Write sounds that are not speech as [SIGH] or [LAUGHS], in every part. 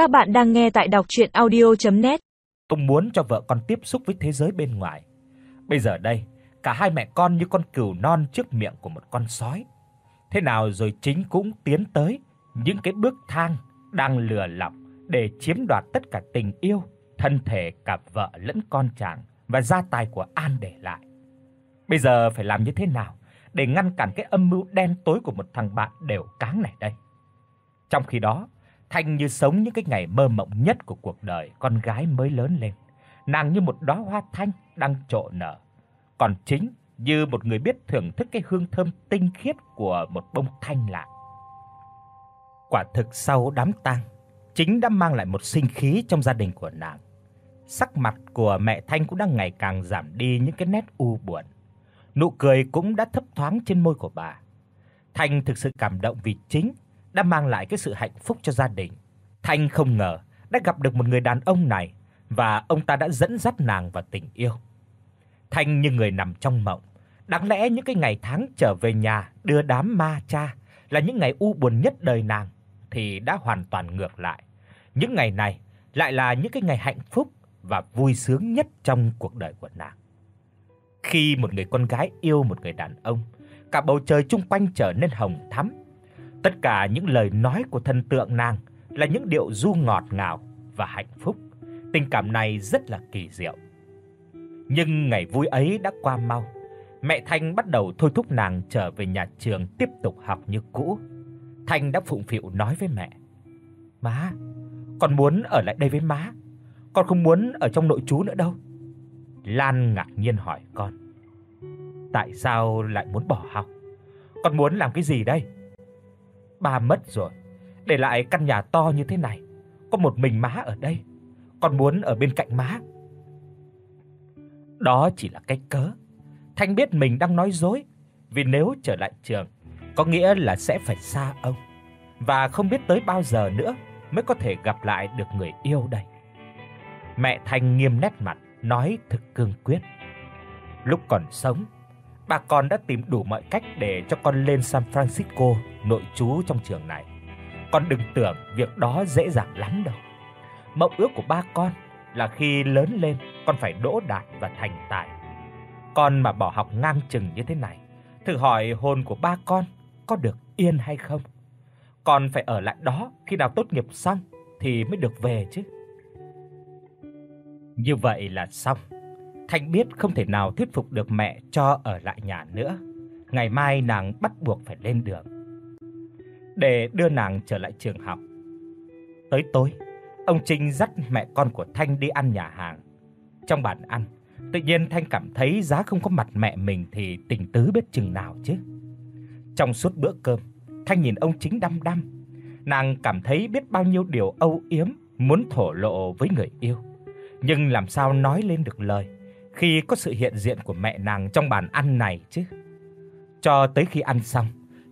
Các bạn đang nghe tại đọc audio net Ông muốn cho vợ con tiếp xúc với thế giới bên ngoài. Bây giờ đây, cả hai mẹ con như con cừu non trước miệng của một con sói. Thế nào rồi chính cũng tiến tới những cái bước thang đang lừa lọc để chiếm đoạt tất cả tình yêu, thân thể cả vợ lẫn con chàng và gia tài của An để lại. Bây giờ phải làm như thế nào để ngăn cản cái âm mưu đen tối của một thằng bạn đều cáng này đây? Trong khi đó, Thanh như sống những cái ngày mơ mộng nhất của cuộc đời con gái mới lớn lên. Nàng như một đóa hoa thanh đang trổ nở, còn chính như một người biết thưởng thức cái hương thơm tinh khiết của một bông thanh lạc. Quả thực sau đám tang, chính đã mang lại một sinh khí trong gia đình của nàng. Sắc mặt của mẹ Thanh cũng đang ngày càng giảm đi những cái nét u buồn. Nụ cười cũng đã thấp thoáng trên môi của bà. Thanh thực sự cảm động vì chính đã mang lại cái sự hạnh phúc cho gia đình. Thanh không ngờ đã gặp được một người đàn ông này và ông ta đã dẫn dắt nàng vào tình yêu. Thanh như người nằm trong mộng, đáng lẽ những cái ngày tháng trở về nhà đưa đám ma cha là những ngày u buồn nhất đời nàng thì đã hoàn toàn ngược lại. Những ngày này lại là những cái ngày hạnh phúc và vui sướng nhất trong cuộc đời của nàng. Khi một người con gái yêu một người đàn ông, cả bầu trời chung quanh trở nên hồng thắm. Tất cả những lời nói của thần tượng nàng là những điệu du ngọt ngào và hạnh phúc. Tình cảm này rất là kỳ diệu. Nhưng ngày vui ấy đã qua mau. Mẹ Thanh bắt đầu thôi thúc nàng trở về nhà trường tiếp tục học như cũ. Thanh đã phụng phịu nói với mẹ: "Má, con muốn ở lại đây với má. Con không muốn ở trong nội trú nữa đâu." Lan ngạc nhiên hỏi con: "Tại sao lại muốn bỏ học? Con muốn làm cái gì đây?" Ba mất rồi, để lại căn nhà to như thế này, có một mình má ở đây. Con muốn ở bên cạnh má. Đó chỉ là cái cớ. Thanh biết mình đang nói dối, vì nếu trở lại trường có nghĩa là sẽ phải xa ông và không biết tới bao giờ nữa mới có thể gặp lại được người yêu đây. Mẹ Thanh nghiêm nét mặt, nói thực cương quyết. Lúc còn sống, bà con đã tìm đủ mọi cách để cho con lên San Francisco nội trú trong trường này. Con đừng tưởng việc đó dễ dàng lắm đâu. Mộng ước của ba con là khi lớn lên con phải đỗ đạt và thành tài. Con mà bỏ học ngang chừng như thế này, thử hỏi hồn của ba con có được yên hay không? Con phải ở lại đó khi nào tốt nghiệp xong thì mới được về chứ. Như vậy là xong. Thanh biết không thể nào thuyết phục được mẹ cho ở lại nhà nữa. Ngày mai nàng bắt buộc phải lên đường để đưa nàng trở lại trường học. Tới tối, ông Trinh dắt mẹ con của Thanh đi ăn nhà hàng. Trong bàn ăn, tự nhiên Thanh cảm thấy giá không có mặt mẹ mình thì tình tứ biết chừng nào chứ. Trong suốt bữa cơm, Thanh nhìn ông chính đăm đăm, nàng cảm thấy biết bao nhiêu điều âu yếm muốn thổ lộ với người yêu, nhưng làm sao nói lên được lời khi có sự hiện diện của mẹ nàng trong bàn ăn này chứ. Cho tới khi ăn xong,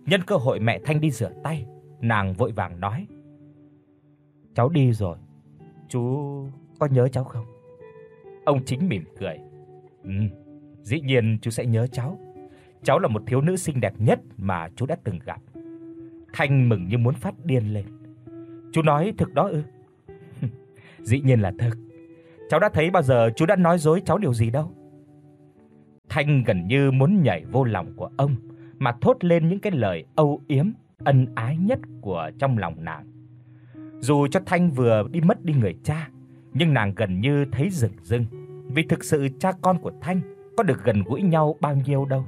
nhân cơ hội mẹ Thanh đi rửa tay, nàng vội vàng nói: "Cháu đi rồi, chú có nhớ cháu không?" Ông chính mỉm cười: Ừ, dĩ nhiên chú sẽ nhớ cháu. Cháu là một thiếu nữ xinh đẹp nhất mà chú đã từng gặp." Thanh mừng như muốn phát điên lên. "Chú nói thực đó ư?" [LAUGHS] "Dĩ nhiên là thực. Cháu đã thấy bao giờ chú đã nói dối cháu điều gì đâu." Thanh gần như muốn nhảy vô lòng của ông mà thốt lên những cái lời âu yếm, ân ái nhất của trong lòng nàng. Dù cho Thanh vừa đi mất đi người cha, nhưng nàng gần như thấy rừng rưng, vì thực sự cha con của Thanh có được gần gũi nhau bao nhiêu đâu.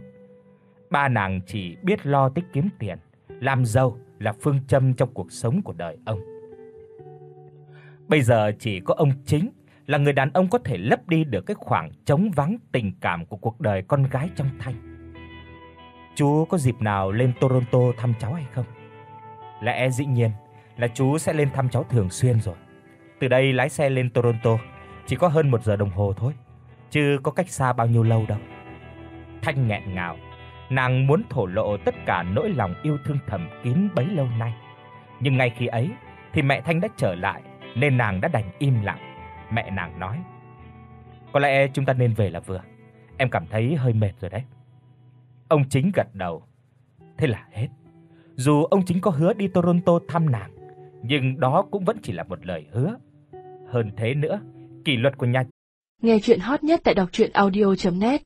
Ba nàng chỉ biết lo tích kiếm tiền, làm giàu là phương châm trong cuộc sống của đời ông. Bây giờ chỉ có ông chính là người đàn ông có thể lấp đi được cái khoảng trống vắng tình cảm của cuộc đời con gái trong Thanh. Chú có dịp nào lên Toronto thăm cháu hay không? Lẽ dĩ nhiên là chú sẽ lên thăm cháu thường xuyên rồi. Từ đây lái xe lên Toronto chỉ có hơn một giờ đồng hồ thôi, chứ có cách xa bao nhiêu lâu đâu. Thanh nghẹn ngào, nàng muốn thổ lộ tất cả nỗi lòng yêu thương thầm kín bấy lâu nay. Nhưng ngay khi ấy thì mẹ Thanh đã trở lại nên nàng đã đành im lặng. Mẹ nàng nói: "Có lẽ chúng ta nên về là vừa. Em cảm thấy hơi mệt rồi đấy." Ông chính gật đầu. Thế là hết. Dù ông chính có hứa đi Toronto thăm nàng, nhưng đó cũng vẫn chỉ là một lời hứa. Hơn thế nữa, kỷ luật của nhà Nghe truyện hot nhất tại doctruyenaudio.net